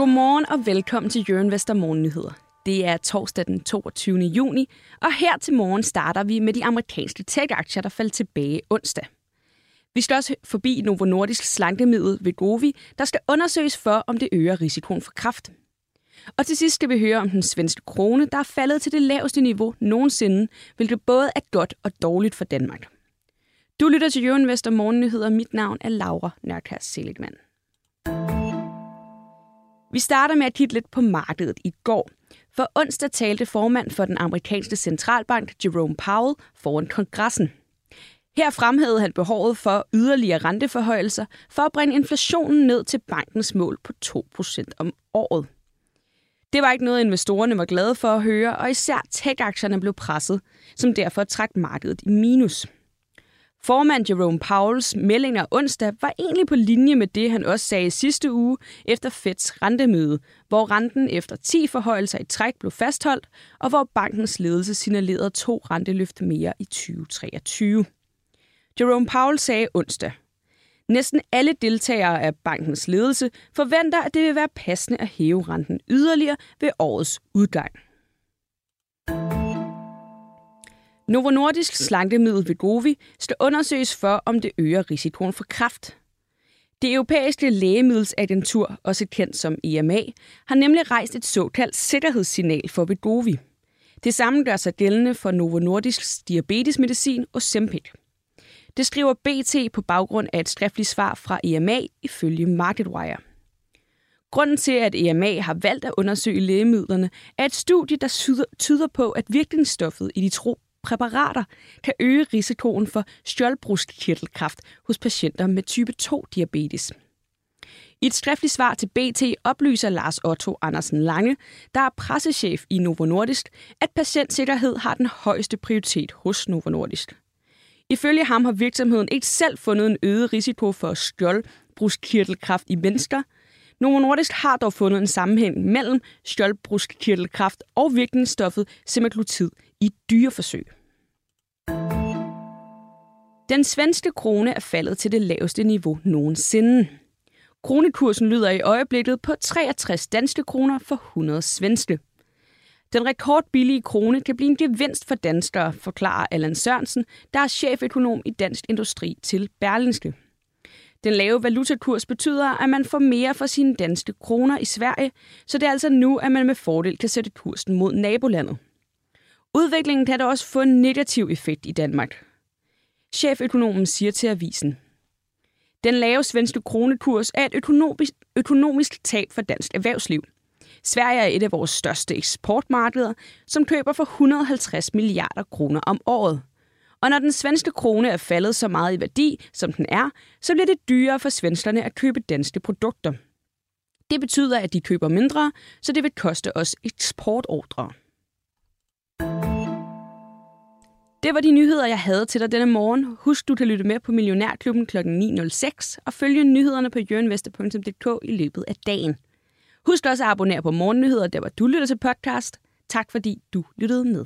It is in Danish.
Godmorgen og velkommen til Jørgen Vester Morgennyheder. Det er torsdag den 22. juni, og her til morgen starter vi med de amerikanske tech-aktier, der faldt tilbage onsdag. Vi skal også forbi Novo Nordisk slankemiddel Vegovi, der skal undersøges for, om det øger risikoen for kræft. Og til sidst skal vi høre om den svenske krone, der er faldet til det laveste niveau nogensinde, hvilket både er godt og dårligt for Danmark. Du lytter til Jørgen Vester Morgennyheder. Mit navn er Laura Nørkær Seligman. Vi starter med at kigge lidt på markedet i går. For onsdag talte formand for den amerikanske centralbank, Jerome Powell, foran kongressen. Her fremhævede han behovet for yderligere renteforhøjelser for at bringe inflationen ned til bankens mål på 2% om året. Det var ikke noget, investorerne var glade for at høre, og især tech-aktierne blev presset, som derfor trak markedet i minus. Formand Jerome Powells meldinger onsdag var egentlig på linje med det, han også sagde sidste uge efter Feds rentemøde, hvor renten efter 10 forhøjelser i træk blev fastholdt, og hvor bankens ledelse signalerede to renteløft mere i 2023. Jerome Powell sagde onsdag, Næsten alle deltagere af bankens ledelse forventer, at det vil være passende at hæve renten yderligere ved årets udgang. Novo Nordisk slankemiddel Vigovi skal undersøges for, om det øger risikoen for kræft. Det europæiske lægemiddelsagentur, også kendt som EMA, har nemlig rejst et såkaldt sikkerhedssignal for Vigovi. Det samme gør sig gældende for Novo Nordisks diabetesmedicin og Sempic. Det skriver BT på baggrund af et skriftligt svar fra EMA ifølge MarketWire. Grunden til, at EMA har valgt at undersøge lægemidlerne, er et studie, der tyder på, at virkningsstoffet i de tro præparater kan øge risikoen for skjoldbruskkirtelkræft hos patienter med type 2-diabetes. I et skriftligt svar til BT oplyser Lars Otto Andersen Lange, der er pressechef i Novo Nordisk, at patientsikkerhed har den højeste prioritet hos Novo Nordisk. Ifølge ham har virksomheden ikke selv fundet en øget risiko for skjoldbruskkirtelkræft i mennesker. Novo Nordisk har dog fundet en sammenhæng mellem skjoldbruskkirtelkræft og virkningsstoffet semaglutid i dyreforsøg. Den svenske krone er faldet til det laveste niveau nogensinde. Kronekursen lyder i øjeblikket på 63 danske kroner for 100 svenske. Den rekordbillige krone kan blive en gevinst for danskere, forklarer Allan Sørensen, der er cheføkonom i Dansk Industri til Berlingske. Den lave valutakurs betyder, at man får mere for sine danske kroner i Sverige, så det er altså nu, at man med fordel kan sætte kursen mod nabolandet. Udviklingen kan da også få en negativ effekt i Danmark. Cheføkonomen siger til avisen. Den lave svenske kronekurs er et økonomisk, økonomisk tab for dansk erhvervsliv. Sverige er et af vores største eksportmarkeder, som køber for 150 milliarder kroner om året. Og når den svenske krone er faldet så meget i værdi, som den er, så bliver det dyrere for svenskerne at købe danske produkter. Det betyder, at de køber mindre, så det vil koste os eksportordre. Det var de nyheder, jeg havde til dig denne morgen. Husk, du kan lytte med på Millionærklubben kl. 9.06 og følge nyhederne på jørgenvester.dk i løbet af dagen. Husk også at abonnere på Morgennyheder, der hvor du lytter til podcast. Tak fordi du lyttede med.